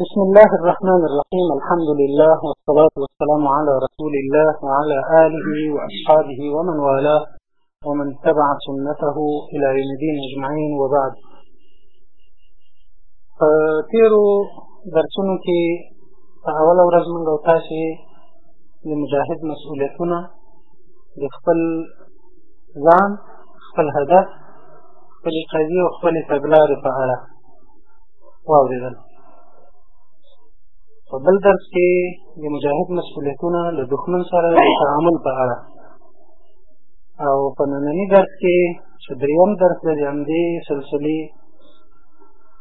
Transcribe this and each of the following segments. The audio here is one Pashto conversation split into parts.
بسم الله الرحمن الرحيم الحمد لله والصلاة والسلام على رسول الله وعلى آله وأصحابه ومن والاه ومن تبع سنته إلى يوم الدين أجمعين وبعد آه، تیرو درسونو فأولا په اوله ورځ لمجاهد مسؤوليتنا لخفل د خفل هدف خپلې قضیې او خپلې تګلارې په اړه واورېدل په بل درس کې د مجاهد مسؤلیتونه له دښمن سره د تعامل په اړه او په ننني درس کې چې دریم درس دی د همدې سلسلې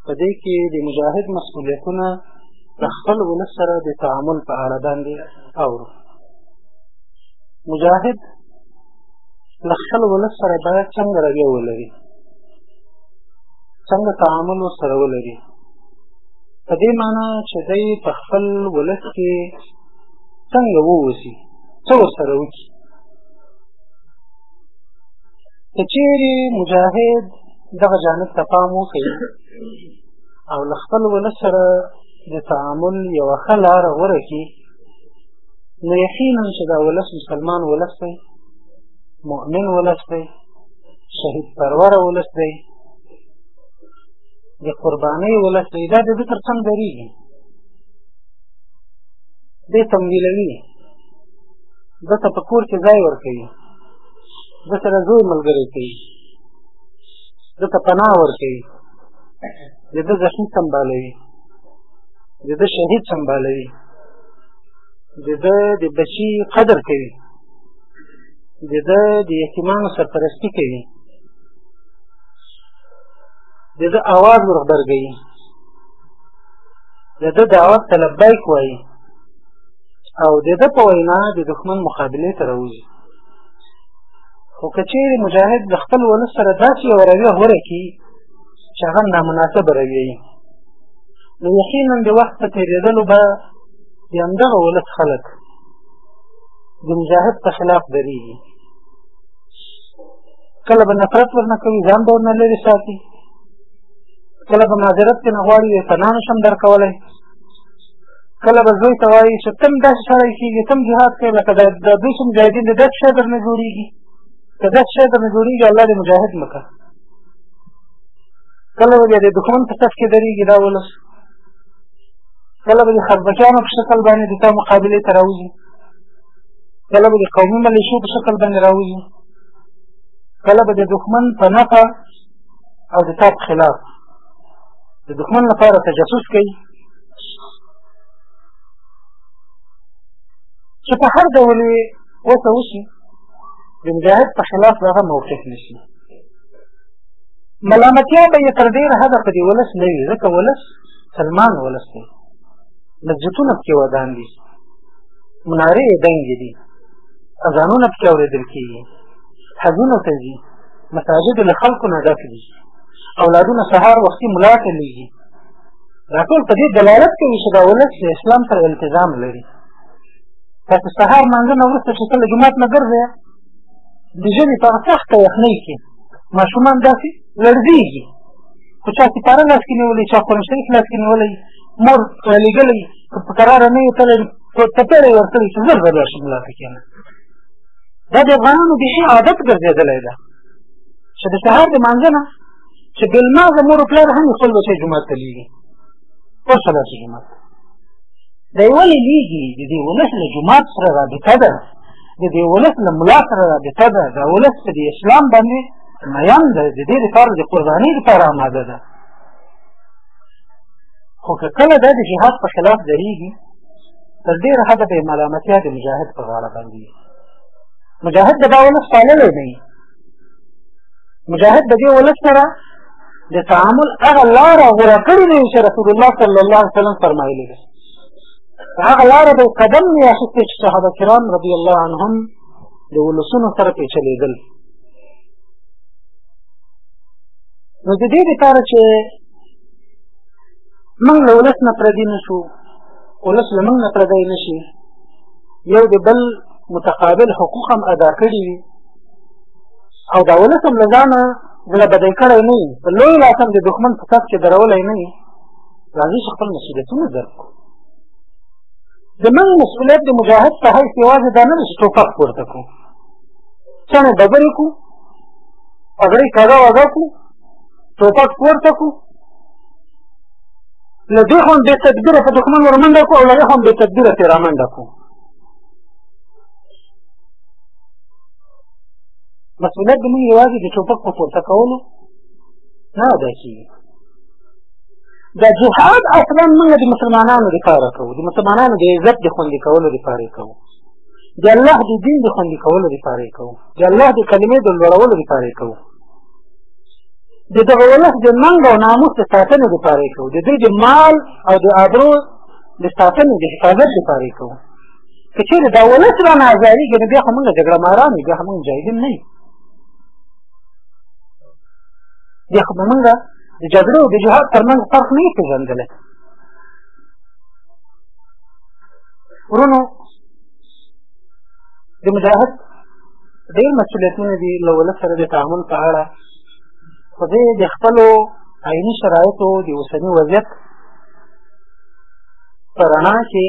په دې کې د مجاهد مسؤلیتونه له خپل ولس سره د تعامل په اړه باندې اورو مجاهد له خپل ولس سره باید څنګه رویه ولري څنګه تعامل ورسره ولري په دې معنی چې دی په خپل ولس کې څنګه ووسي څه ورسره وکړي که چیرې مجاهد دغه جانب ته پام وکړي او له خپل ولس سره د تعامل یوه ښه لاره غوره کړي نو یقینا چې دا ولس مسلمان ولس دی مؤمن ولس دی شهید پرور ولس دی د قربانۍ ولس دی دا د ده تر څنګ درېږي دی تمویلوي ده ته په کور کې ځای ورکوي ده سره زوی ملګری کوي ده ته پناه ورکوي د ده زخمي سمبالوي د ده شهید سمبالوي د ده د بچي قدر کوي د ده د یتیمانو سرپرستي کوي د ده اواز ورغبرګوي د ده دعوت ته لبیک وایي او د ده په وینا د دښمن مقابلې ته راوځي خو که چیرې مجاهد د خپل ولس سره داسې یوه رویه غوره کړي چې هغه نامناسبه رویه وي نو یقینا د وخت په تېرېدلو به د همدغه ولس خلک د مجاهد په خلاف درېږي کله به نفرت ورنه کوي ځان به ورنه لرې ساتي کله به معذرت کې نه غواړي یې پناه نه شم درکولی کله به زوی ته وایي چې تم داسې سړی کېږي تم جهاد کوې لکه د دوی چې مجاهدین د داسې شی درنه جوړېږي که داسې شی درنه جوړېږي الله دې مجاهد مه کړه کله به بیا د دښمن په صف کې درېږي دا ولس کله به د خزبکیانو په شکل باندې د تا مقابلې ته راوځي کله به د قومي ملیشو په شکل باندې راوځي کله به د دښمن په نفع او د تا په خلاف د دښمن لپاره تجسس کوي چې په هر ډول یې وسه وشي د مجاهد په خلاف دغه موقف نیسي ملامتیا به یې تر ډېره حده په دې ولس نه وي ځکه ولس سلمان ولس دی مسجدونه پکې ودان دي منارې یې دنګې دي اذانونه پکې اورېدل کېږي حجونه ته ځي مساجد له خلکو نه ډک دي اولادونه سهار وختي ملا ته لېږي دا ټول په دې دلالت کوي چې دا ولس د اسلام سره التزام لري تاسو سهار مانځه نه وروسته چې کله جومات نه ګرځئ د ژمي په سخته یخنۍ کې ماشومان داسې لړزېږي خو چا سپاره لاس کې نیولی چا قرآن شریف لاس کې نیولی مور رالېږلی که په کراره نه یې تللی تپېړی ورکړی چې زر به بیا شي ملا ته کېنه دا د افغانانو بیخي عادت ګرځېدلی ده چې د سهار د مانځه نه چې بېلمازه مور و پلار هم خپل بچی جومات ته لېږي وصلت جماعت دی ولې لیږي د دې ولس له جماعت سره رابطه ده د دې ولس له ملا سره رابطه ده د ولس په دې اسلام باندې میان ده د دې لپاره د قربانۍ لپاره آماده ده خو که کله دا د جهاد په خلاف درېږي تر ډېره حده به یې ملامتیا د مجاهد په غاړه باندې مجاهد د دا ولس پاللی نه مجاهد د دې ولس سره د تعامل هغه لاره غوره کړې ده چې رسول الله صلی الله علیه وسلم فرمایلی ده هغه لاره د قدم یې اخیستې چې صحابه کرام رضی الله عنهم د ولسونو سره پرې چلېدل نو د دې لپاره چې موږ له ولس نه پردي نه شو ولس له موږ نه پردی نه شي یو د بل متقابل حقوق هم ادا کړي وي او دا ولس هم له ځانه زړه بدی کړی نه وي په لوی لاس هم د دښمن په صف کې درولی نه وي راځي چې خپل مسؤلیتونه درک کړو زمونږ مسؤلیت د مجاهد په حیث یوازې دا نه ده چې ټوپک پورته کړو څڼې ډبرې کړو پګړۍ کږه وږه کړو ټوپک پورته کړو له دې خوا بې تدبیره په دښمن ور منډه کړو او له دې خوا بې تدبیره ترې رامنډه کړو مسؤلیت د موږ یوازې د ټوپک په پورته کولو نه ادا کېږي دا جهاد اصلا موږ د مسلمانانو لپاره کوو د مسلمانانو د عزت د خوندي کولو لپاره کوو د الله د دین د خوندي کولو لپاره کوو د الله د کلمې د لوړولو لپاره کوو د دغه ولس د ننګ او ناموس د ساتنې لپاره کوو د دوی د مال او د ابرو د ساتنې د حفاظت لپاره کوو که چېرې دا ولس را نه ازارېږي نو بیا خو موږ جګړه ماران یو بیا خو موږ مجاهدین نه یو بیا خو به موږ د جګړې او د جهاد تر منځ فرق نه یې پېژندلی ورونو د مجاهد ډېر مسؤلیتونه دي له ولس سره د تعامل په اړه خو دی د خپلو عیني شرایطو د اوسني وضعیت په رڼا کې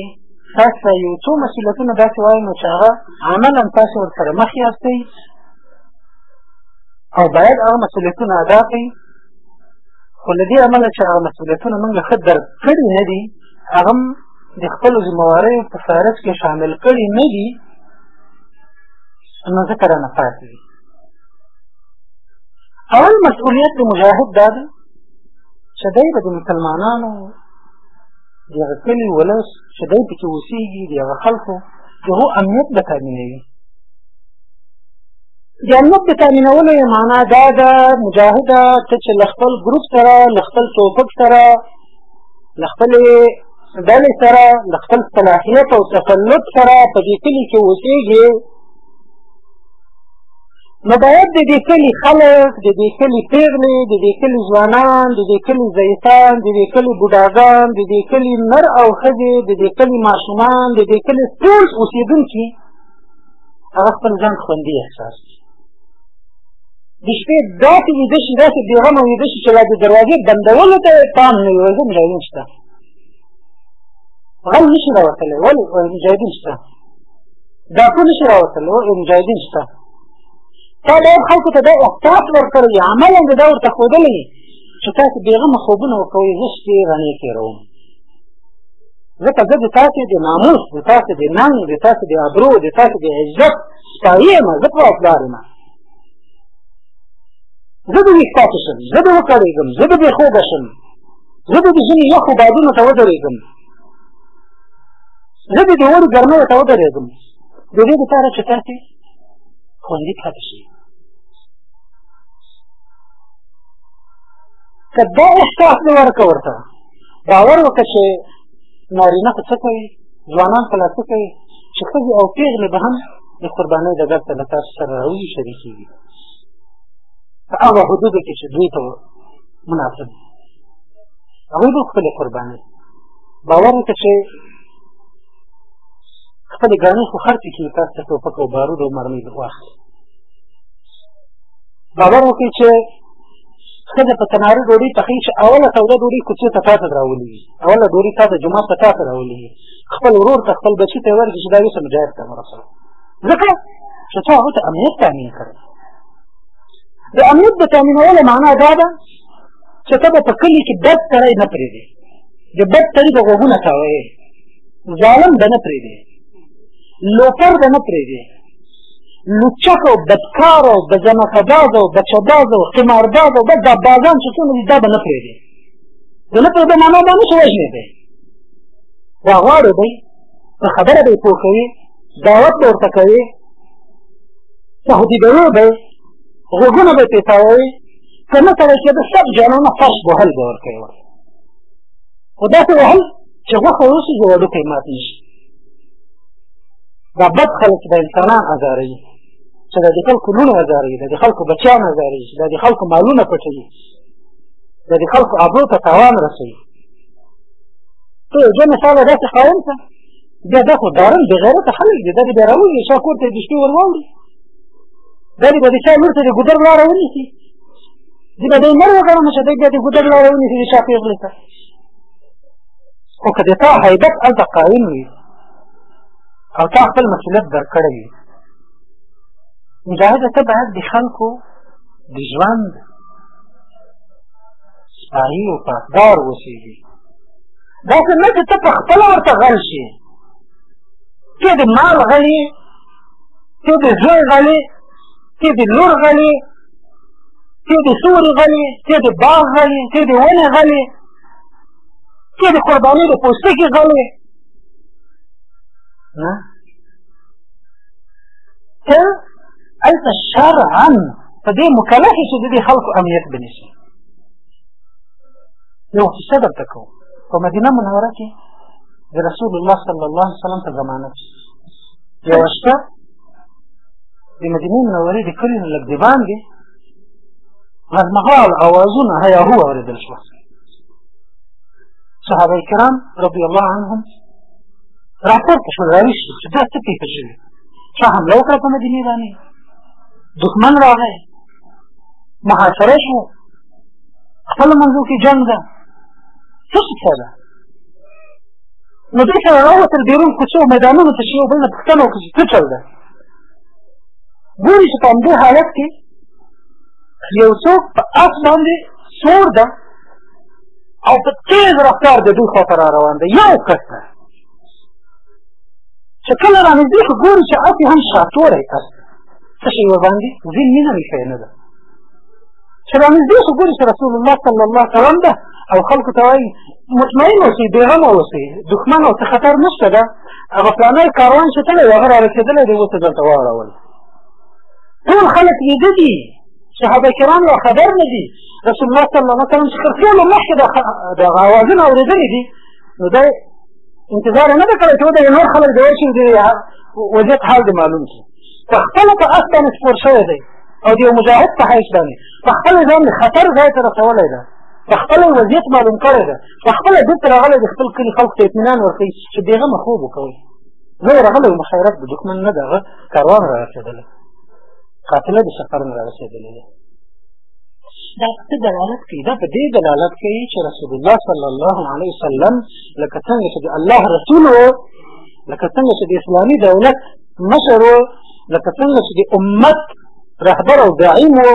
تاسو ته یو څو مسؤلیتونه داسې وایم چې هغه عملا تاسو ورسره مخ یاستئ او باید هغه مسؤلیتونه ادا کړئ خو له دې امله چې هغه مسؤلیتونه موږ له ښه درک کړي نه دي هغه د خپلو ذمهواریو په فهرست کې شامل کړي نه دي نو ځکه رانه پاتې دي اول مسؤلیت د مجاهد دا دی چې دی به د مسلمانانو د هغه کلي ولس چې دی پکې اوسېږي د هغه خلکو د هغو امنیت به تامینوي د امنیت د تامینولو یې معنا دا ده مجاهده ته چې له خپل ګروپ سره له خپل توپک سره له خپلې ډلې سره له خپل صلاحیت او تسلط سره په دې کلي کې اوسېږي نو باید د دې کلي خلک د دې کلي پېغلې د دې کلي ځوانان د دې کلي ضعیفان د دې کلي بوډاګان د دې کلي نر او ښځې د دې کلي ماشومان د دې کلي ټول اوسېدونکي هغه خپل ځان خوندي احساس کړي د شپې داسې ویده شي داسې بېغمه ویده شي چې لا د دروازې بندولو ته یې پام نه وي وایي زه مجاهدین شته غل نه شي راوتلی ولې وایي مجاهدین شته ډاکو نه شي راوتلی ولې مجاهدین شته تا ډېر خلکو ته دا احساس ورکړی عملا دې دا ورته ښودلی چې تاسو بېغمه خوبونه ورکوئ زه شپې رڼې تېروم ځکه زه د تاسو د ناموس د تاسو د ننګ د تاسو د ابرو د تاسو د عزت سپایي یم زه په وفدار یم زه به ویښ پاتې شم زه به وکړېږم زه به بېخوبه شم زه به د ژمي یخو بادونو ته ودرېږم زه به د اوړي ګرمیو ته ودرېږم د دې لپاره چې تاسو خوندي پاتې شي که دا احساس دې ورکړه ورته باور وکړه چې نارینه خو څه کوي ځوانان خو لا څه کوي چې ښځې او پېغلې به هم د قربانۍ ډګر ته له تاسو سره راوځي شریکېږي په هغه حدودو کې چې دوی ته مناسب دي هغوی به خپلې قربانۍ باور وکړه چې خپلې ګاڼې خو خرڅې کړي تاسو ته ټوپک او بارود او مرمۍ واخلي باور وکړئ چې ښځه په تناره ډوډۍ پخوي چې اوله توده ډوډۍ کوڅې ته تاته راولي وي اوله ډوډۍ تاته جومات ته تاته راولي وي خپل ورور ته خپل بچي ته یې ورکړي چې دا یوسه مجاهد ته ورسوه ځکه چې تا هغه ته امنیت تامین کړی د امنیت د تامینولو معنا دا ده چې ته به په کلي کې بد سړی نه پرېږدې د بد سړي به غوږونه کاوې ظالم به نه پرېږدې لوپر به نه پرېږدې لوچک او بدکار او بزنکباز او بچهباز او قمارباز او بد بازان چې څومره دي دا به نه پرېږدې د نه پرېږدې معنا به نه شي وژنې دی دا غواړې دی په خبره به یې پوه کوي دعوت به ورته کوي تهدیدوي به یې غوږونه به یې پېتاووي که نه سړی کېده سب جانانه فرش وهل به ورکوي ورته خو داسې وهل چې غوښه اوسي چې وډوکی مات نه شي دا بد خلک دا انسانان ازاروي چې دا د خلکو لوڼې ازاروي دا د خلکو بچیان ازاروي دا د خلکو مالونه پټوي دا د خلکو ابرو ته تاوان رسوي ته یو مثال داسې قایم کړه بیا دا خو دارن بغیرت خلک دي دا دې بیا راولي شا کور ته د شپې ور واوړي دا دې به د چا لور ته د ګودر لاره ونیسي دې به دی مر وګڼه مشه دی بیا د ګودر لاره ونیسي د چا پېغلې ته خو که د تا هیبت هلته قایم وي او تا خپل مسؤلیت درکړی وي مجاهده ته باید د خلکو د ژوند سپایي او پاسدار اوسېږي داسې نه چې ته په خپله ورته غل شي ته د مال غلي ته د زوی غلي ته د لور غلي ته د سوري غلي ته د باغ غلي ته د ونې غلي ته د قرباني د پوستکي غلي نه ته هلته شرعا په دې مکلف شي چې د دې خلکو امنیت بنیسي یو قصه درته کوم په مدینه منوره کې د رسول الله صلی الله علیه وسلم په زمانه کې یوه شپه د مدینې منورې د کلي نه لږ د باندې غزمغال اوازونه هیا هو اورېدل شوه صحابه کرام رضی الله عنهم راپورته شول راویښ شول چې دا څه پېښه شوې چا حمله وکړه په مدینې باندې دښمن راغی محاصره شو خپل منځو کې جنګ ده څه څه ده نو دوی سره راوتل بیرون کوڅو میدانونو ته چې یو بل نه پوښتنه وکړي چې څه چل ده ګوري چې په همدې حالت کې یو څوک په اس باندې سور ده او په تېز رفتار د دوی خواته را روان دی یو کس ده چې کله را نږدې شو ګوري چې هسې هم شاتوری کس څه شي ورباندې ځین مینه وي نه ده چې را نږدې شو ګوري چې رسول الله صلی الله علیه وسلم ده او خلکو ته وایي مطمئن اوسئ بېغمه اوسئ دښمن او څه خطر نشته ده هغه فلانی کاروان چې تللی هغه را رسېدلی دی اوس دلته واړول ټول خلک ویده دي صحابه کرام لا خبر نه دي رسول الله صلی الله علیه وسلم چې تر ټولو مخکې د هغه اوازونه اورېدلي دي نو دی انتظار نه ده کړی چې ودرې نور خلک د ورشي د وضعیت حال دې معلوم کړي په خپله په اس باندې سپور شوی دی او د یو مجاهد په حیث باندې په خپل ځان د خطر ځای ته رسولی ده په خپل وضعیت معلوم کړی ده په خپل بېرته راغلی د خپل کلي خلکو ته اطمینان ورکوي چې بېغمه خوب وکوئ نو راغلی وم خیرت د دښمن نه دغه کاروان را رسېدلی قافله د سفر نه را رسېدلې ده دا څه دلالت کوي دا په دې دلالت کوي چې رسول الله صلی الله علیه وسلم لکه څنګه چې د الله رسول و لکه څنګه چې د اسلامي دولت مشر و لکه څنګه چې د امت رهبر او داعیم و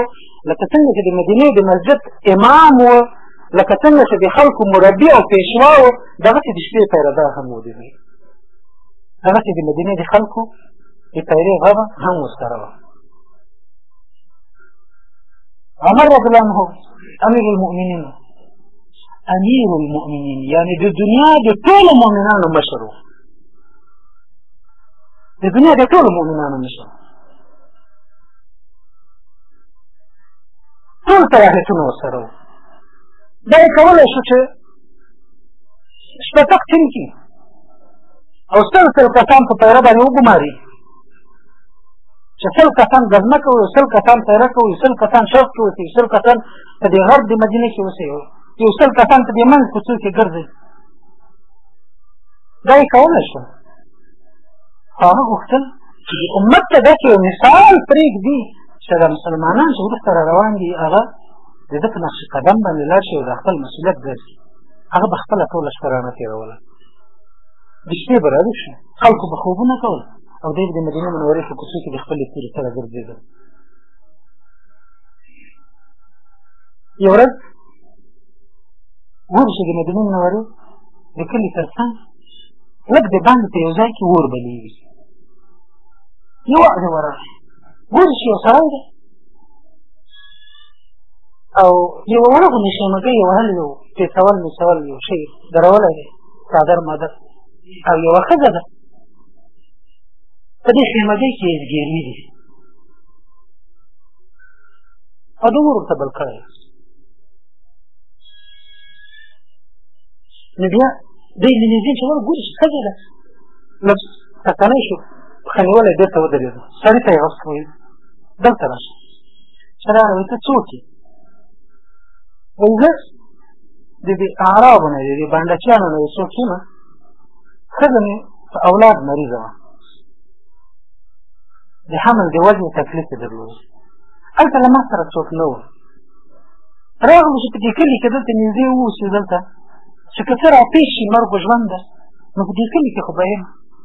لکه څنګه چې د مدینې د مسجد امام و لکه څنګه چې د خلکو مربي او پیشوا و دغسې د شپې پیردار هم و د دوی دغسې د مدینې د خلکو د پیرې غبه هم ورسره وه عمر رضی الله عنه امیر المؤمنین امیر المؤمنین یعنی د دنیا د ټولو مؤمنانو مشر و د دنیا د ټولو مؤمنانو مشر ټول صلاحیتونه ورسره و دا یې کولی شو چې شپه تقسیم کړي او سل سل کسان په پیره باندې وګماري چې سل کسان غزنه کوي سل کسان پیره کوي سل کسان شرق کې اوسي سل کسان په دې غرب د مدینه کې اوسي یو سل کسان په دې منځ کوڅو کې ګرځي دا یې کولی شو هغه غوښتل چې امت ته داسې یو مثال پرېږدي چې دا مسلمانان چې وروسته را روان دي هغه د ده په نقش قدم باندې لاړ شي او د خپل مسؤلیت درک کړي هغه به خپله ټوله شپه رانه تېروله د شپې به راویښ شو خلکو به خوبونه کول او دی به د مدینې منورې په کوڅو کې د خپلې تورې سره ګرځېدل یو ورځ ور شو د مدینې منورې د کلي تر څنګ لږ د باندې په یو ځای کې اور بلېږي یو وخت ورغی ور شو سړی دی او یو وړه غو نشه مګه یو هل یو چې سوال مې سوال یو شي درولای دی صادر مدر او یو خزه ده په دې شی مګه کې ګیری دي او دوه ورته بل کړی نو بیا دی لنیزین چې ور ګوري خزه ده لږ تکنه شو خنوله دې ته ودرېده سړی ته یې وخت ویل دلته راشه چې راغلی ته څوک یې وایي زه د دې اعرابو نه د دې بانډچیانو نه یو څوک یم ښځه مې په اولاد مریضه وه د حمل د وزن تکلیف یې درلود هلته له ما سره څوک نه وو راغلو چې په دې کلي کې دلته نږدې ووسو دلته چې که څه راپېښ شي مرګ ژوند ده نو په دې کلي کې خو به یم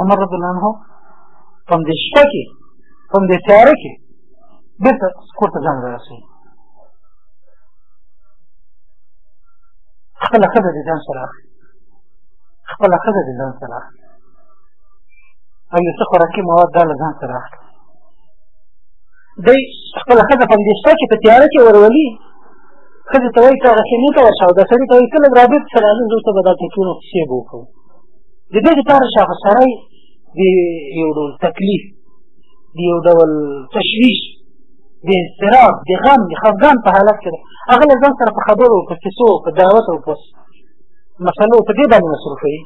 عمر رضی الله عنه په دې شپه کې په دې تیاره کې بیرته کور ته ځان رارسوي خپله ښځه د ځان سره اخلي خپله ښځه د ځان سره اخلي او یو څه خوراکي مواد دا له ځان سره اخلي دی خپله ښځه په همدې شپه کې په تیاره کې ورولي ښځې ته وایي ته هغه خیمې ته ورشه او دا سړي ته وایي ته لږ رابېرت شه راځه زه ورته به دا تکلیفونه کوڅې به وکړو د دې دپاره چې هغه سړی د یو ډول تکلیف د یو ډول تشویش د اضطراب د غم د خفګان په حالت کې ده هغه له ځان سره په خبرو په کیسو په دعوت او په مسلو په دې باندې مصروفوي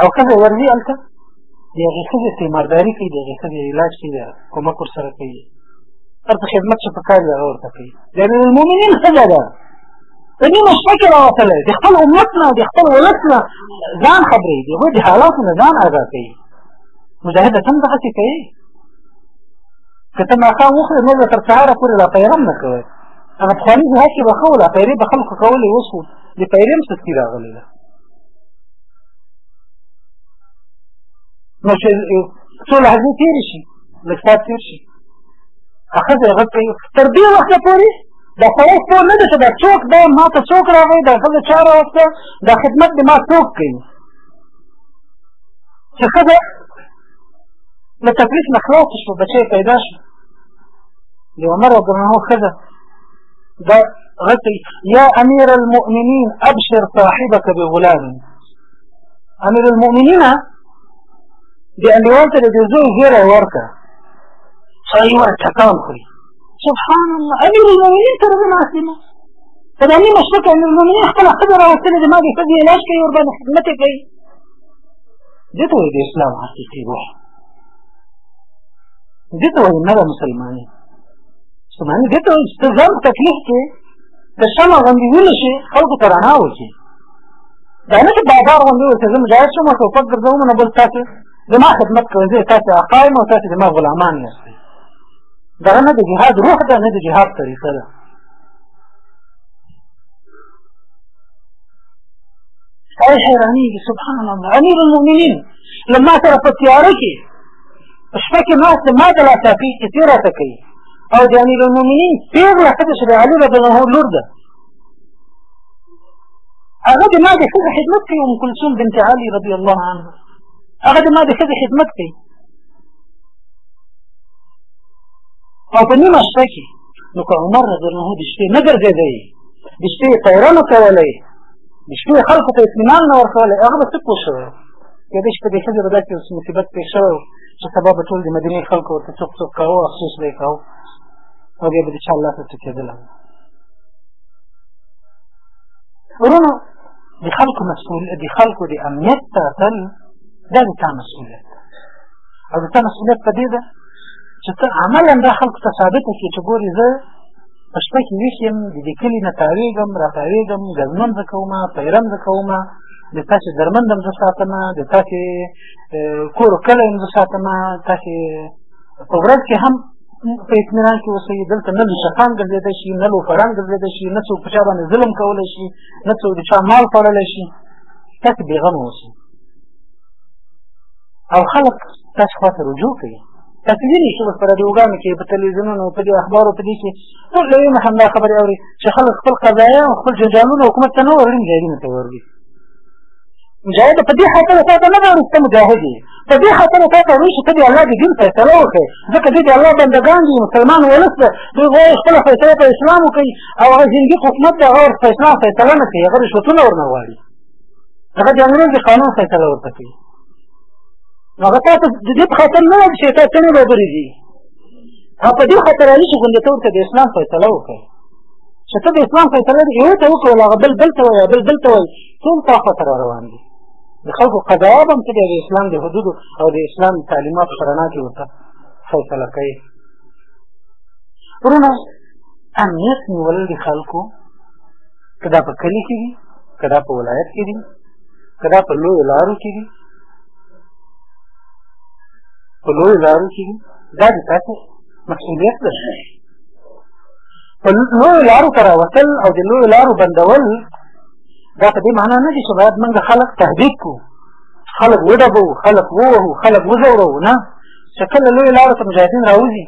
او ښځه ورځي هلته د هغې ښځې تیمارداري کوي د هغې ښځې علاج کوي کومک ورسره کوي هر څه خدمت چې پکار وي هغه ورته کوي د امیرالمؤمنین ښځه ده په نیمه شپه کې راوتلی د خپل امت نه د خپل ولس نه ځان خبروي د هغوی د حالاتو نه ځان ازاد کوي مجاهد ته هم دغسې کوي که ته ماښام وخورې نور به تر سهاره پورې لا پیغام نه کوی هغه پخواني جهاد کې به ښه وله پیرې به خلکو کولې اوس د پیرې هم سستي راغلې ده نو چې څو لحظې تېرې شي لږ ساعت تېر شي هغه ځای غږ کوي تر دې وخته پورې دا سړی پوه نه دی چې دا څوک دی ما ته څوک راغی دا ښځه چا راوسته دا خدمت دې ما څوک کوي چې ښځه له تکلیف نه خلاصه شو بچی پیدا شو د عمر رضیالله ښځه دا غږ یا امیر المؤمنین ابشر صاحبک بغلام امیر المؤمنین د انډیوال ته د دې زوی ږیره یې ورکړه سړی ور ټکان خوري سبحان الله امیر المؤمنین سره زه ناست یم په دې نیمه شپه کې امیر المؤمنین خپله ښځه راوستلې د ما د ښځې علاج کوي ورباندې خدمت یې کوي دې ته وایي د اسلام حقیقي روح دې ته وایي نه ده مسلماني مسلماني دې ته وایي چې ته ځان تکلیف کې د شمع غوندې ویلې شي خلکو ته رڼا وکړي دا نه چې بازار غوندې ورته زه مجاهد شم او ټوپک ګرځوم نه بل تاسې زما خدمت کوئ زه تاسې آقا یم او تاسې زما غلامان یاست دغه نه د جهاد روح ده نه د جهاد طریقه ده ای حیرانېږي سبحان الله امیر المؤمنین له ما سره په تیاره کې په شپه کې ناست ما د لا ټاپي کیسې راته کوي او د امیر المؤمنین پېغله ښځه چې د علي رضی الله لور ده هغه د ما د ښځې خدمت کوي ام کلثوم بنت علي رضی الله عنها هغه د ما د ښځې خدمت کوي او په نیمه شپه کې نو که عمر رضی الله عنه د شپې نه ګرځېدی د شپې تیره نه کولی د شپې خلکو ته اطمینان نه ورکولی هغه به څه پوه شوی کېدای شي په دې ښځې به داسې مصیبت پېښ شوی چې سبا به ټول د مدینې خلکو ورته څوک څوک کاوه افسوس به یې کاوه او بیا به د چا الله ته ټکېدلی ورونو د خلکو مسؤل د خلکو د امنیت ساتل دا د تا مسؤلیت ده او د تا مسؤلیت په دې ده چې ته عملا دا خلکو ته ثابته کړې چې ګورې زه په شپه کې ویښ یم د دې کلي نه تاوېږم راتاوېږم ګزمن زه کوم پیرم زه کوم د تاسې درمند هم زه ساتم د تاسې کور کلی هم زه ساتم تاسې په ورځ کې هم په اطمینان کې اوسئ دلته نه لوشخان ګرځېدی شي نه لوفران ګرځېدی شي نه څوک په چا باندې ظلم کولی شي نه څوک د چا مال خوړلی شي تاسې بېغمه اوسئ او خلک تاسو خواته رجوع کوي تاسو وینئ چې اوس په راډیوګانو کې په تلویزیونونو په دې اخبارو په دې کې ټول له یوه همدا خبرې اوري چې خلک خپل قضایه او خپل جنجالونه حکومت ته نه وروړي مجاهدینو ته وروړي مجاهد په دې خاطر تا ته نه ده وروسته مجاهد یې په دې خاطر تا ته وایي چې ته د الله د دین فیصله وکړې ځکه دوی د الله بندګان دي مسلمان ولس ده دوی غواړي خپله فیصله په اسلام وکړي او هغه زندګي حکومت د هغه ورته اسلام فیصله نه کوي هغه رشوتونه ورنه غواړي هغه د انګرېز د قانون فیصله ورته کوي هغه تا ته د دې په خاطر نه وایي چې تا څه نه خبرې دي هغه په دې خاطر وایي چې ګوندې ته ورته د اسلام فیصله وکړې چې ته د اسلام فیصله یو ته وکړه هغه بل بل ته وایي بل بل ته وایي ټول تا خواته را روان دي د خلکو قضایاب هم ته بیا د اسلام د حدودو او د اسلام د تعلیماتو په رڼا کې ورته فیصله کوي وروڼه امنیت نیول د خلکو که دا په کلي کې دي که دا په ولایت کې دي که دا په لویو لارو کې دي په لویو لارو کې دي دا د تاسو مسؤلیت ده په لویو لارو ته راوتل او د لویو لارو بندول دا په دې معنا نه دي چې باید موږ خلک تهدید کړو خلک وډبو خلک ووهو خلک وځورو نه چې کله لوی لارو ته مجاهدین راوځي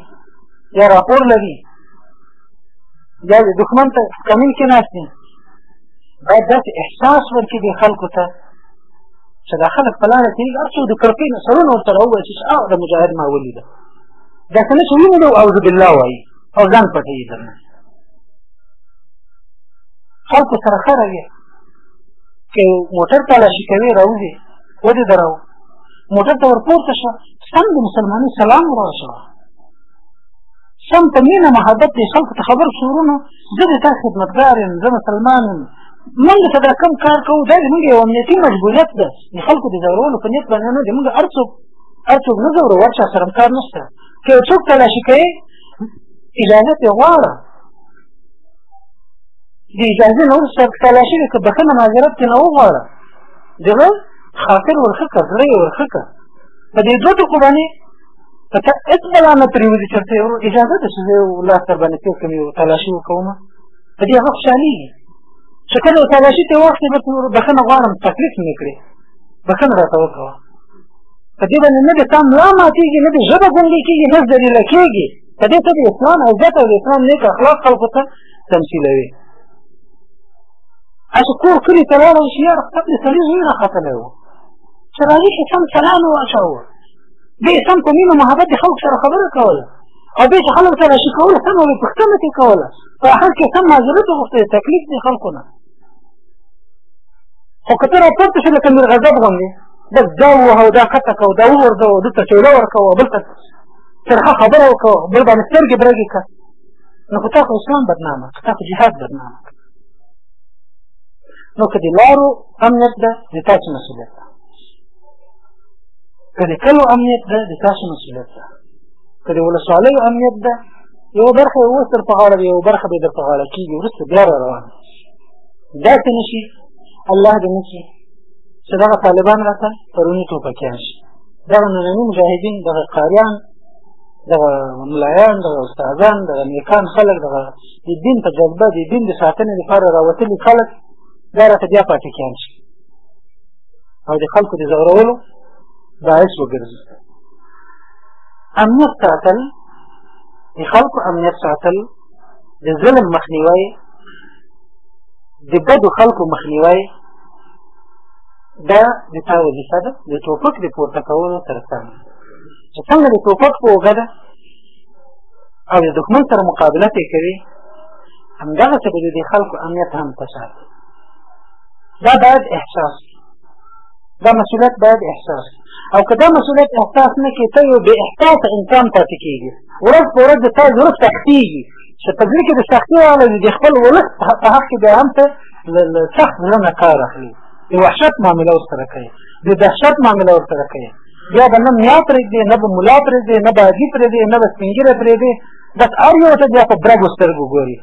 یا راپور لري یا د دښمن ته کمین کې ناست دي باید داسې احساس ورکړي دې خلکو ته چې دا خلک په لاره تېرېږي هر څوک د کړکۍ نه سرونه ورته راووایي چې او د مجاهد ما ولیده داسې نه چې ومینو اعوذ بالله وایي او ځان پټوي درنه خلکو سره ښه رویه که موټر تالاشي کوي راوځي ودې دراو موټر ته ورپورته شه سم د مسلمانۍ سلام ورسوه سم په مینه محبت دې خلکو ته خبر شورونه زه د تا خدمتګار یم زه مسلمان یم موږ ته دا کم کار کوو دا زموږ یو امنیتي مجبوریت ده د خلکو د ځورولو په نیت باندې نه دی موږ هر څوک هر څوک نه ځورو هر چا سره کار نشته که یو څوک تلاشي کوي اجازه ترې غواړه د اجازې نه وروسته ښکلا شوې که بښنه معذرت کې نه وغواړه دغه خاطر ورښه کړه زړه یې ورښه کړه په دې دوه ټکو باندې که ته هېڅ بلا نه پرېوځي چېرته یې ورور اجازه ده چې زه یو لاس در باندې تېر کړم یو تلاشي وکوم په دې هغه خوشحالېږي چې کله یو تلاشي ته واخلې به ورور بښنه غواړم تکلیف مې کړې بښنه راته وکوه په دې باندې نه د تا ملا ماتېږي نه د ژبه ګونګې کېږي نه ذلیله کېږي په دې څه د اسلام عزت او د اسلام نیک اخلاق خلکو ته تمثیلوي هسې کور کلي ته لاړم چې یاره خپل د سړي زوی راختلی و چې راځي چې سم سلام یې واچاوه بیا یې سم په مینه محبت د خلکو سره خبره کوله او بیا چې خلکو ته راشي کوله سمه به پوښتنه ترې کوله په اخر کې سم معذرت وغوښته تکلیف دی خلکو نه خو که ته راپورته شې لکه میر غضب غوندې بس دا ووهه او دا کته کوه دا وغورځوه ده ته چوله ورکوه بل ته ترخه خبره وکړه بل باندې سترګې برګې کړه نو خو تا خو اسلام بدنامه تا خو جهاد بدنامه نو که د لارو امنیت ده د تاسو مسؤلیت ده که د کلو امنیت ده د تاسو مسؤلیت ده که د ولسوالیو امنیت ده یوه برخه یې اوس در په غاړه وي یوه برخه به یې در په غاړه کېږي وروسته بیا را روانه داسې نه شي الله دې نه شي چې دغه طالبان راته پروني ټوپکیان شي دغه ننني مجاهدین دغه قاریان دغه ملایان دغه استادان دغه نیکان خلک دغه د دین په جذبه د دین د ساتنې لپاره راوتلي خلک دا راته بیا پاتې کیان شي او د خلکو د ځورولو باعث وګرځي امنیت ساتل د خلکو امنیت ساتل د ظلم مخنیوی د بدو خلکو مخنیوی دا د تا وظیفه ده د ټوپک د پورته کولو تر څنګ چې څنګه د ټوپک په اوږه ده او د دښمن سره مقابله پې کوي همدغسې به د دې خلکو امنیت هم ته ساتي دا باید احساس دا مسؤلیت باید احساس او که دا مسؤلیت احساس نه کړې ته یو بې احساسه انسان پاتې کېږي ورځ په ورځ د تا زړه سختېږي چې په زړه کې د سختي راغلی د خپل ولس په حق کې بیا هم ته له سخت زړه نه کار اخلي د وحشت معامله ورسره کوي د دهشت معامله ورسره کوي بیا به نه میا پرېږدي نه به ملا پرېږدي نه به حاجي پرېږدي نه به سپینګیری پرېږدي بس هر یو ته بیا په برګو سترګو ګوري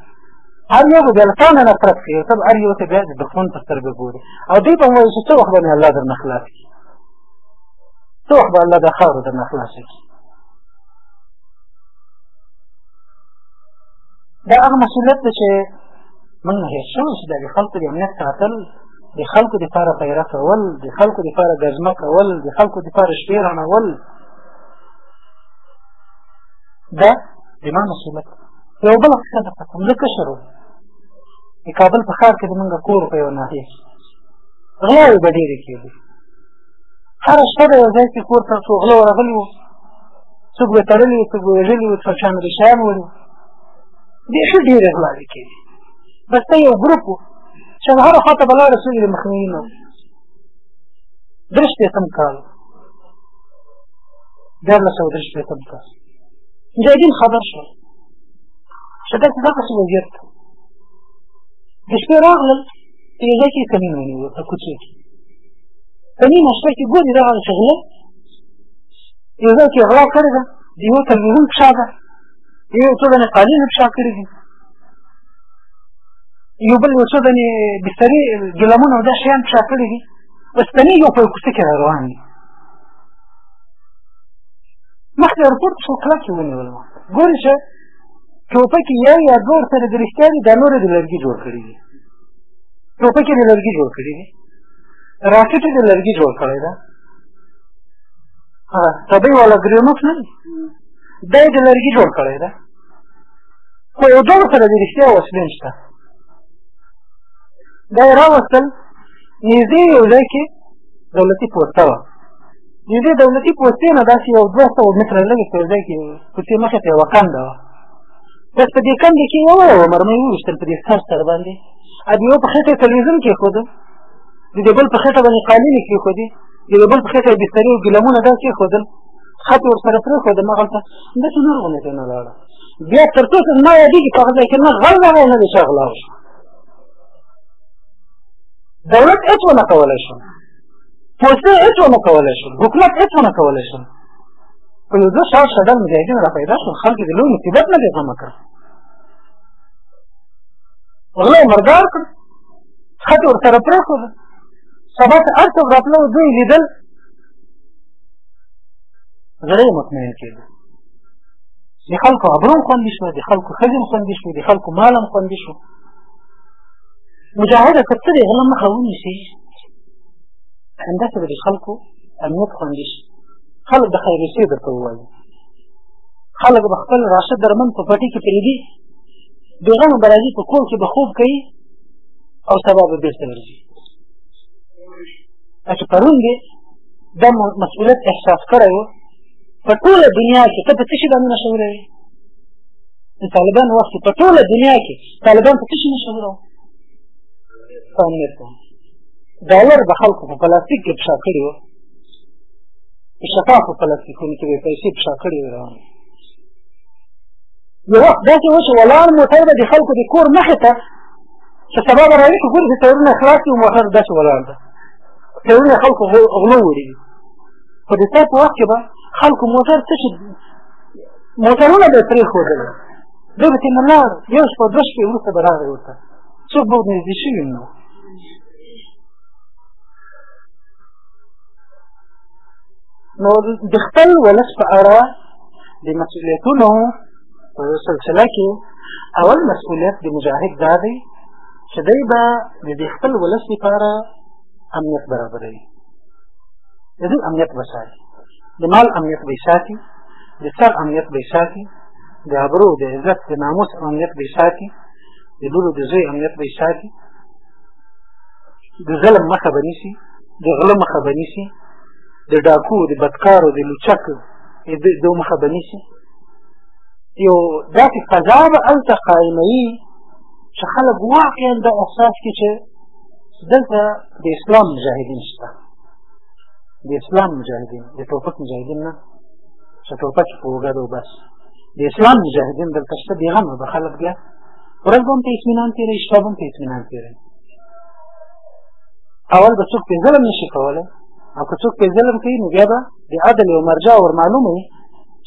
هر یو به بیا له تانه نفرت کوي او ته به هر یو ته بیا د دښمن په سترګو ګوري او دوی به هم وایي چې څه وخت به مې الله درنه خلاص کړي څه وخت به الله د خاورو درنه خلاص کړي دا هغه مسؤلیت دی چې موږ هېر شوی چې د خلکو د امنیت ساتل د خلکو دپاره پیره کول د خلکو دپاره ګزمه کول د خلکو دپاره شپې رڼول دا زما مسؤلیت یو بل قصه درته کوم زه کشر وم د کابل په ښار کې زمونږ کور په یوه ناحیه کې غلاوې به ډېرې کېدې هره شپه به یو ځای کې کور ته څو غله ورغلي وو څوک به تړلي وو څوک به وژلي وو څوک شانه به شیان وړي بیخي ډېرې غلاوې کېدې بس ته یو ګروپ وو چې هر خوا ته بلا رسول یې مخنیوي نه درش پیتم کال دیارلس سوه درش پیتم کال مجاهدین خبر شو چې داسې دغسې وضعیت دی د شپې راغلل په یو ځای کې کمین ونیو په کوڅې کې کمین شپه کې ګوري دغه شغله یو ځای کې غلا کړې ده د یو تلویزیون پښه ده یو څو دنې قالین افشا کړي دي یو بل یو څو دنې بسترې ګلمونه او دا شیان افشا کړي دي اوسپنې یو په یو کوڅه کې را روان دي مخکې ورپورته شو کلک یې ونیول ګوري چې ټوپک یو یا دوه ورسره د رښتیا دي دا نور یې د لرګي جوړ کړي دي ټوپک یې د لرګي جوړ کړي دي راکټ یې د لرګي جوړ کړی ده طبیعي والا ګرینوک نه دا یې د لرګي جوړ کړی ده خو یو ډول سره د رښتیا وسلې نشته دا یې راوستل نږدې یو ځای کې دولتي پوسته وه نږدې دولتي پوستې نه داسې یو دوه سوه متره لږې په یو ځای کې کوڅې مخې ته یوه کنده وه بس په دې کنده کې یوه یوه مرمۍ وویشتل په دې سر سر باندې د یو په خټه تلویزیون کېښوده د بل په خټه باندې قالینې کېښودې د بل په خټه بسترې او ګلمونه دا کېښودل خط ورسره پرېښود همغلته داسې نور غونې ته نه لاړه بیا تر څو چې ما یادېږي په هغه ځای کې نه غل راغی نه د چا غلا وشو دولت هېڅ ونه کولی شو پوستې هېڅ ونه کولی شو حکومت هېڅ ونه کولی شو په یو دوه شاو شډل مجاهدین را پیدا شول خلک د لوی مصیبت نه بېغمه کړ غله یې مردار کړ خط ورسره پرېښوده سبا ته هر څوک راتلل دوی لیدل زړه مطمئن کېده د خلکو ابرو خوندي شو د خلکو ښځې خوندي شو د خلکو مال هم خوندي شو مجاهده که څه دی غله مخه ونیسي همداسې به د خلکو امنیت خوندي شي خلک د خیر حسې درته ووایي خلک به خپل راشه درمن په پټي کې پرېږدي بېغمه به راځي په کور کې به خوب کوي او سبا به بېرته ورځي چې پرون دې دا مسؤلیت احساس کړی و په ټوله دنیا کې ته په څه شي باندې مشهوره یې د طالبانو وخت په ټوله دنیا کې طالبان په څه شي مشهوره وو په امنیت ډالر د خلکو په پلاستیک کې پښه کړي وو په شفافو پلاستیکونو کې به یې پیسې پښه کړي وې روانې یو وخت داسې و چې ولاړ موټر به د خلکو د کور مخې ته چې سبا به راویښ ګوري چې ټایرونه خلاص دي موټر داسې ولاړ ده ټایرونه خلکو غلو وړي دي خو د تا په وخت کې به خلکو موټر څه شي موټرونه به یې پرېښودل دوی به تېنه لاړ یو شپه دوه شپې وروسته به راغی ورته څوک به نږدې شوي نه وو نو د خپل ولس په اړه د مسؤلیتونو په یو سلسله کې اول مسؤلیت د مجاهد دا دی چې دی به د دې خپل ولس لپاره امنیت برابروي د دې امنیت به ساتي د مال امنیت به ساتي د سر امنیت به ساتي د ابرو د عزت د ناموس امنیت به ساتي د لورو د زوی امنیت به ساتي د ظلم مخه به نیسي د غله مخه به نیسي د ډاکو د بدکارو د لوچکو د دوه مخه به نیسي یو داسې فضا به هلته قایموي چې خلک واقعا دا احساس کړي چې دلته د اسلام مجاهدین شته د اسلام مجاهدین د ټوپک مجاهدین نه چې ټوپک په اوږه ده بس د اسلام مجاهدین دلته شته بېغمه به خلک بیا ورځ به هم په اطمینان تېروي شپه به هم په اطمینان تېروي اول به څوک پرې ظلم نه شي کولی او که څوک پرې ظلم کوي نو بیا به د عدل یو مرجع ورمعلومه وي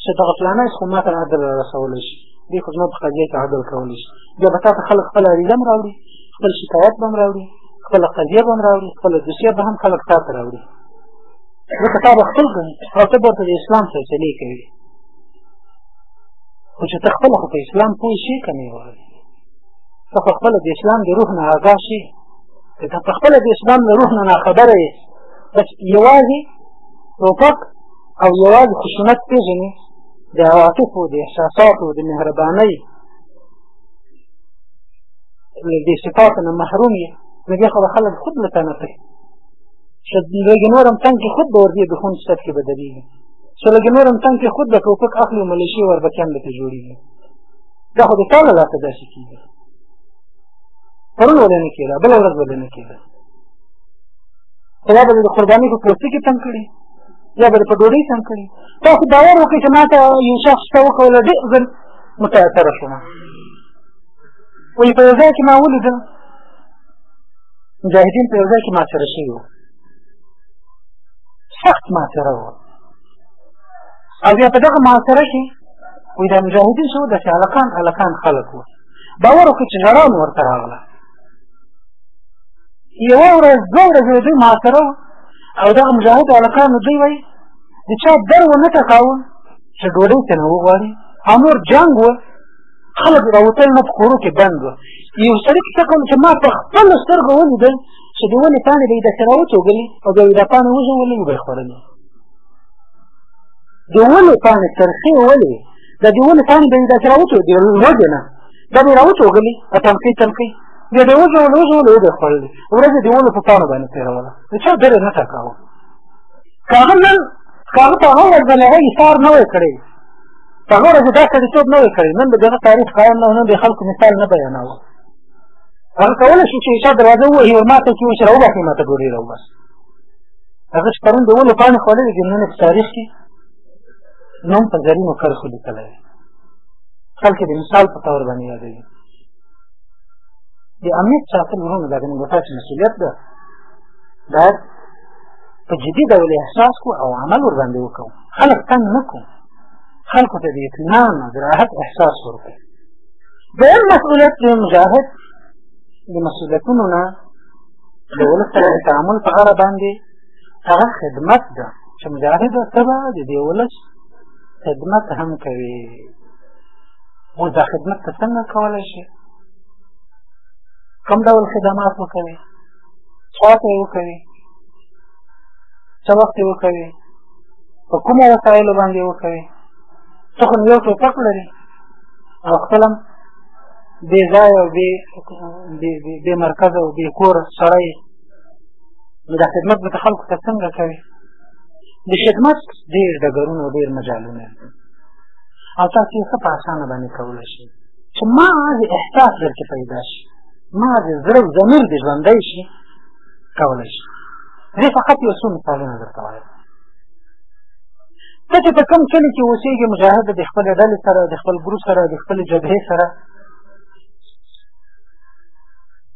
چې دغه فلانی خو ما ته عدل را رسولی شي دې خو زما په قضیه کې عدل کولی شي بیا به تا ته خلک خپله عریضه هم راوړي خپل شکایت به هم راوړي خپله قضیه به هم راوړي خپله دوسیه به هم خلک تا ته راوړي ځکه تا به خپل ګڼي او ته به ورته د اسلام فیصلې کوي خو چې ته خپله خو په اسلام پوه شي که نه یوازې ته خو خپله د اسلام د روح نه آګاه شي که ته په خپله د اسلام د روح نه ناخبره یې بس یوازې توپک او یوازې خشونت پېژني د عواطفو د احساساتو د مهربانۍ له دې صفاتو نه محروم یې نو بیا خو به خلک خود له تا نه تښتي چې لږې نور هم تنګ کړي خود به ورځې د خون صف کې بدلېږي چې لږې نور هم تنګ کړي خود به ټوپک اخلي ملېشې وربکیان درته جوړېږي دا خو د تا له لاسه داسې کېږي پرون ولې نه کېده بله ورځ ولې نه کېده خدا به د قربانۍ په پوستې کې تم کړي یا به په ډوډۍ څنګه کړي تاسو باور وکړئ چې ما ته یو شخص ته وکوله ډېر زر متاثر شوم وایي په یو ځای کې ما ولیدل مجاهدین په یو ځای کې ماسره شوي وو سخت ماسره وو او بیا په دغه ماسره کې وایي دا مجاهدین شو داسې هلکان هلکان خلک وو باور وکړئ چې ژړا مې ورته راغله یوه ورځ دوه ورځې دوی ماسره وو او دغه مجاهد هلکانو دوی وایي د چا در ونه ټکاوه چې ډوډۍ ته نه وغواړي او نور جنګ و خلک راوتل نه په کورو کې بند و یو سړي کیسه کوم چې ما په خپلو سترګو ولیدل چې د ونې پاڼې به یې داسې راوچوګلې او بیا یې دا پاڼې وژولې وبه یې خوړلې د ونې پاڼې ترخې ولې د دې ونې پاڼې به یې داسې راوچوګلې لوږې نه دا به یې راوچوګلې او تنکۍ تنکۍ بیا به یې وژولې وژولې وبه یې خوړلې ورځې د ونو په پاڼو باندې تېروله د چا ډېر نه ټکاوه که هغه نن که هغه په هغه ورځ باندې هغه ایثار نه وای کړی په هغه ورځ دا سړیتوب نه وای کړی نن به د هغه تاریخ قایم نه و نن به یې خلکو مثال نه بیاناوه هغه کولی شي چې چا دروازه ووهي ور ماته کړي وشي راوباسي ماته ډوډۍ راوباسي هغه چې پرون د ولو پاڼې خوړلې دي نن په تاریخ کې نوم په زرینو کرښو لیکلی دی خلک د مثال په طور باندې یادوي د امنیت ساتل ورونو دا د موږ تاسو مسؤلیت ده باید په جدي ډول احساس کو او عمل ورباندې وکړو خلک تنګ نه کړو خلکو ته د اطمینان او د راحت احساس ورکړو دویم مسؤلیت د مجاهد د مسؤلیتونو نه د ولس سره د تعامل په اړه باندې هغه خدمت ده چې مجاهد ته به د دې ولس خدمت هم کوي او دا خدمت ته څنګه کولی شي کوم ډول خدمات وکوي چا ته یې وکوي څه وخت یې وکوي په کومو وسایلو باندې یې وکوي ته خو یو ټوپک لري او خپل هم بې ځایه او بې مرکزه او بې کوره سړی نو دا خدمت به ته خلکو ته څنګه کوې د خدمت ډېر ډګرونه او ډېر مجالونه او تاسو یې ښه په اسانه باندې کولی شئ چې ما د احساس درکې پیدا شي ما د زړه ضمیر دې ژوندی شي کولی شي زه فقط یو څو مثالونه درته وایم ته چې په کوم کلي کې اوسېږي مجاهد د خپلې ډلې سره د خپل ګروپ سره د خپلې جبهې سره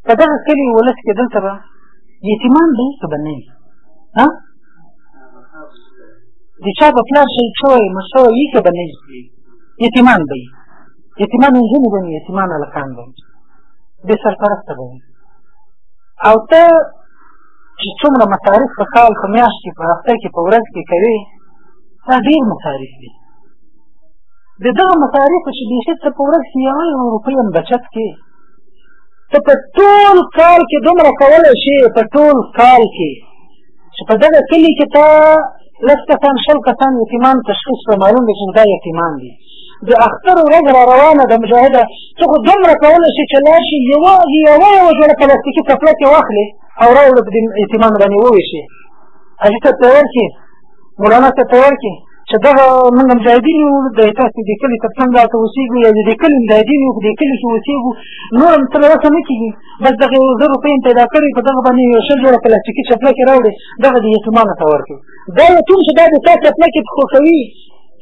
په دغه کلي ولس کې دلته به یتیمان به هېڅ به نه وي ها د چا په پلار شهید شوی مړ شوی هېڅ به نه وي یتیمان به وي یتیمان نجونې به وي یتیمان هلکان به وي بې سرپرسته به وي او ته چې څومره مصارف په کال په میاشت کې په هفته کې په ورځ کې کوې دا ډېر مصارف دي د دغه مصارفو چې بیخي ته په ورځ کې یوه یوه روپۍ هم بچت کې ته په ټول کال کې دومره کولی شي په ټول کال کې چې په دغه کلي کې ته لس کسان شل کسان یتیمان تشخیص کړه معلوم دی چې دا یتیمان دي د اختر ورځ را روانه ده مجاهده ته خو دومره کولی شي چې لاړ شي یوازې یوه یوه جوړه پلاستیکي کپړه کې واخلې او راوړه د یتیمانو باندې وویشي هغې ته ته ورکړي مولانا ته تیار کې چې دغه موږ مجاهدین یو د تاسو د کلي تر څنګ راته اوسېږو یا د کلي مجاهدین یو د کلي کې اوسېږو نور هم څه لاسه نه کېږي بس دغه زر روپۍ یې پیدا کړي په دغه باندې یو شل جوړه پلاستیکي چپلکې راوړي دغه د یتیمانو ته ورکړي دا یتیم چې دا د تا چپلکې پښو کوي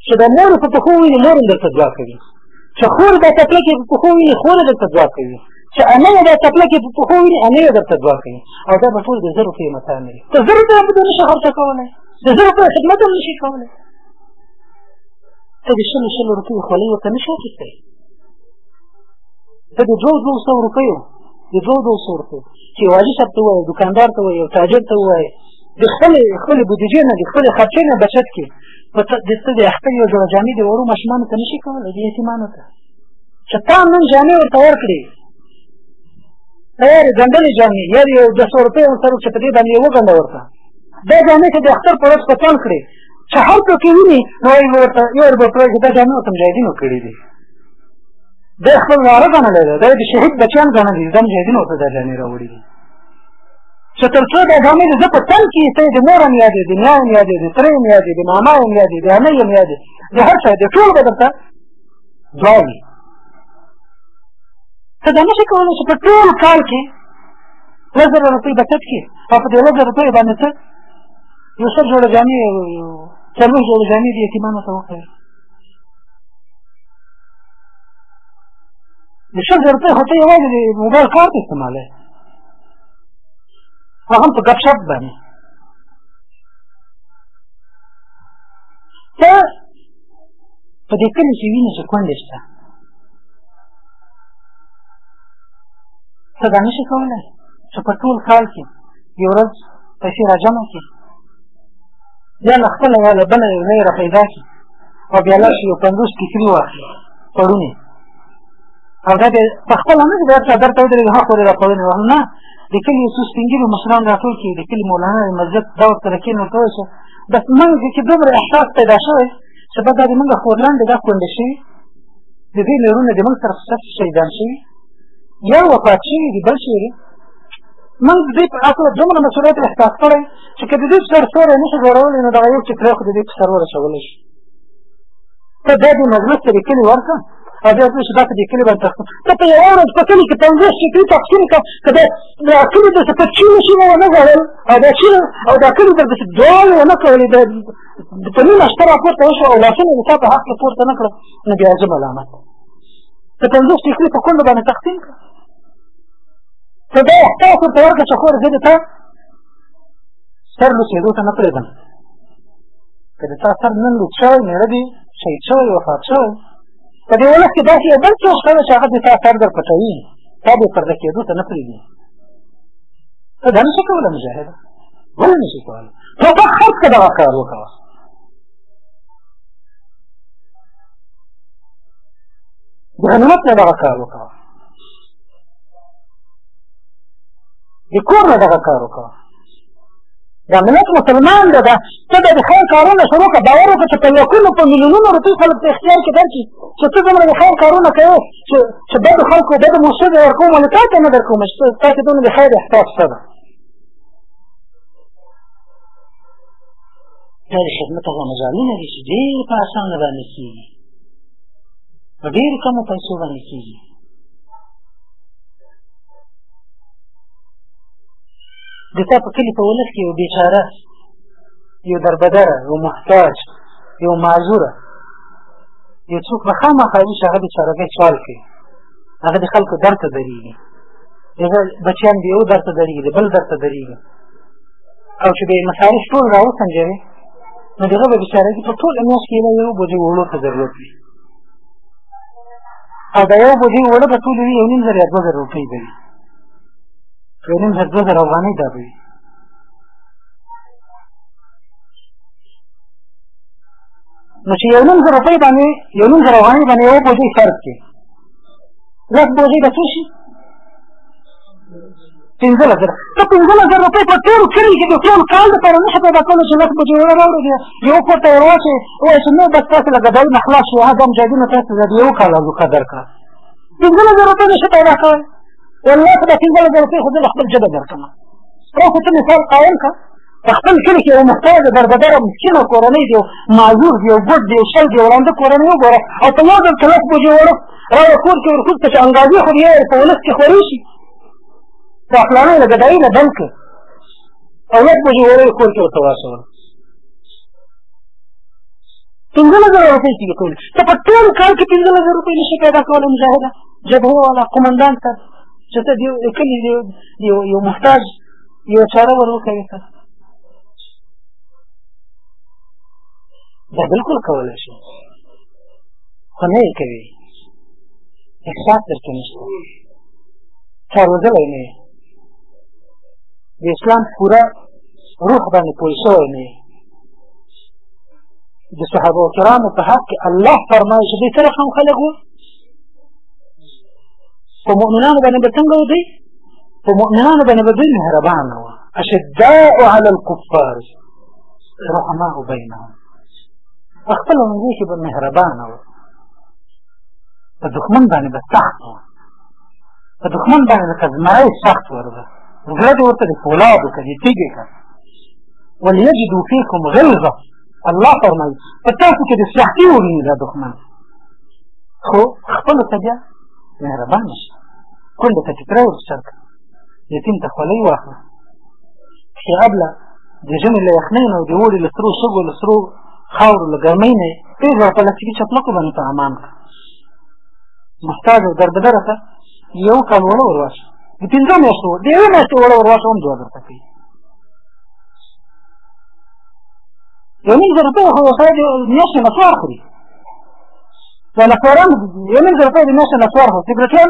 چې د مور په پښو وي نو مور هم درته دعا کوي چې خور دا چپلکې په پښو وي نو خور درته دعا کوي چې انا یې دا تپله کې په پښو ویني انا یې درته دعا کوي او دا به ټول د زر روپیې متاع نه وي د زر روپیې هم نه شي خرچه کولی د زر روپیې خدمت هم نه شي کولی ته د شلو شلو روپیو خولۍ ورته نه شي اخیستی ته د دوو دوو سوو روپیو د دوو دوو سوو روپیو چې واجب صاحب ته ووایې دوکاندار ته ووایې او تاجر ته ووایې د خپلې خپلې بودجې نه د خپلې خرچې نه بچت کړي په د څه د اختر یو جوړه جامې د وړو ماشومانو ته نه شي کولی د یتیمانو ته چې تا نن جامې ورته ورکړې تیارې ګنډلې جامې یا یو دوه سوه روپۍ ورسره چې په دې باندې یې وګنډه ورته دا جامې چې د اختر په ورځ په تن کړې چې هر څوک یې ویني نو وایي ورته یو ور به ورته وایي چې دا جامې ورته مجاهدینو کړې دي دا خپل واره ګڼلی دی دا یې د شهید بچیان ګڼلي دي دا مجاهدینو ورته دا جامې راوړي دي چې تر څو دا جامې د زه په تن کې ته د مور هم یادې د نیا هم یادې د ترې هم یادې د ماما هم یادې د همۍ هم یادې د هر چا د ټول به درته دا وي ته دا نشې کولی چې په ټول کال کې دوه زره روپۍ بچت کړې او په دې دوه زره روپیو باندې ته یو سل جوړه جامې څلور جوړه جامې د یتیمانو ته وکړې د شل زره روپۍ خو ته یوازې د موبایل کارت استعمالوې هغه هم په ګپ شپ باندې ته په دې کلي کې وینې چې کونډې شته ته دا نه شي کولی چې په ټول کال کې یو ورځ پیسې راجمع کړي یا له خپله یا له بله یو ځای راپیدا کړي او بیا لاړ شي یو پنځوس ټیکري واخلي پړونې او دا بیا په خپله نه چې بیا چادر ته ودرېږي ها خو دې دا پړونې واخلي نه د کلي څو سپین ږیري مشران راټول کړي د کلي مولانا د مسجد دا ورته کېنول کوی شي بس موږ کې دومره احساس پیدا شوی چې بس دا د موږ خورلان دی دا کونډې شوي د دې مېرونه د موږ سره په سر شهیدان شوي یا وفات شوي دي بل شوي دي موږ دې په هکله دومره مسؤلیت احساس کړی چې که د دې په سر سوری نه شي جوړولی نو دغه یو چې پرېښو د دې په سر ورسولی شي ته دا دې مجلس ته لیکلي ورکړه او بیا دوی چې دا په دې کلي باندې تقسیم ته په یوه ورځ په کلي کې پنځوس شکلي تقسیم کړه که دا دا کلي درته په چینو شي ونه ګړل او دا چینه او دا کلي درته چې دعاوې ونه کړلې دا په نیمه شپه راپورته وشو او لاسونه د چا په حق کې پورته نه کړه نو بیا زه ملامت ته پنځوس شکلي په کونډو باندې تقسیم کړه ته دا احساس ورته ورکړه چې خور زه د تا سر لو کېدو ته نه پرېږدم که د تا سر نن لوټ شوی مېړه دې شهید شوی وفات شوی په دې ولس کې داسې یو بل څوک شته چې هغه د تا سر در پټوي تا دې پرده کېدو ته نه پرېږدي ته دا نشي کولی مجاهده ولې نشي کولی ټوپک خرڅ کړه دغه کار وکړه د غنیمت نه دغه کار وکړه د کور نه دغه کار وکړه دا ملت مسلمان ده دا ته به د خیر کارونه شروع کړه باور وکړه چې په لکونو په میلیونونو روپۍ خلک په اختیار کې درکړي چې ته دومره د خیر کارونه کوې چې چې بدو خلکو بدو موسسو ته ورکوم ولې تا ته نه درکوم چې تا کې دومره د خیر احساس شته ده دا د خدمت هغه مضامین دي چې ډېر په اسانه باندې کېږي په ډېرو کمو پیسو باندې کېږي د تا په کلي په ولس کې یو بیچاره یو دربدره یو محتاج یو معذوره یو څوک به خامخا وي چې هغه د چارګۍ سوال کوي هغه د خلکو درد ته درېږي دغه بچیان د یو درد ته درېږي د بل درد ته درېږي او چې به یې مصارف ټول راوسنجوي نو دغه به بېچارګي په ټوله میاشت کې یو بوجي وړو ته ضرورت وي او دا یو بوجي وړه په ټول یو نیم زر یا دوه زر روپۍ به وي یو نیم زر دوه زر افغانۍ دا به وي نو چې یو نیم زر روپۍ باندې یو نیم زر افغانۍ باندې یو بوجي فرض کړي لس بوجي به څه شي پنځلس زره ته پنځلس زره روپۍ په ټول کلي کې د ټول کال دپاره نه شي پیدا کولی چې لس بجې وړه راوړې بیا یو کور ته یې واچوې وایي چې نه بس تاسې له ګدایي نه خلاص شو هغه هم جادي نه تاسې د یو کال هلوکه درکړه پنځلس زره روپۍ نه شي پیدا کوی والله خو دا پنځلس زره روپۍ خو زه له خپل جبه درکړم را خو ته مثال قایم کړه په خپل کلي کې یو محتاج دربدره مسکینه کورنۍ دی معذور دی یو ګډ دی یو شل دی وړانده کورنۍ وګوره او ته یو ځل ته لس بجې وړه راوړه کور کې ورکوز ته چې انګازې خوري یې په ولس کې خورې شي د افلانو له ګدایي نه بند کړي او لږ بجې وړې کور کې ورته واچول پنځلس زره روپۍ چې ټول ته په ټول کال کې پنځلس زره روپۍ نشي پیدا کولی مجاهده جبهه والا قومندان ته چې ته د کلي یو محتاج یو چاره ور وکوي ته دا بالکل کولی شي خو نه یې کوي احساس درته نشته چا روزلی نه د اسلام پوره روح باندې پوه شوی نه د صحابه کرامو په حق کې الله فرمایي چې دوی څه رقم خلک وو په مؤمنانو باندې به څنګه وو دوی په مؤمنانو باندې به دوی مهربان وو اشداء على الكفار رحماء بينهم خپل منځ کې به مهربان وو په دښمن باندې به سخت و په دښمن باندې لکه زمری سخت ورغه زړه دې ورته د فولادو که د تیږې که وليجدوا فيكم غلظة الله فرمایي په تاسو کې د سختي وویني دا دښمن خو خپلو ته بیا مهربانه شي کونډه ته فکره ورسره یتیم ته خولۍ واخله پښې ابله د ژمي له یخنۍ نه او د اوړي له سرو شګو له سرو خاورو له ګرمۍ نه یې پرېږده او پلاستیکي چپلکو باندې په امان کړه محتاج او دربدره ته یو کال وړه ور واچوه د پنځو میاشتو د یوې میاشتې وړه ور واچوه هم دعا درته کوي یو نیم زر روپۍ خو یو سړی د میاشتې نسوار خوري د نسواران یو نیم زر روپۍ د میاشتې نسوار خوري سګرټیان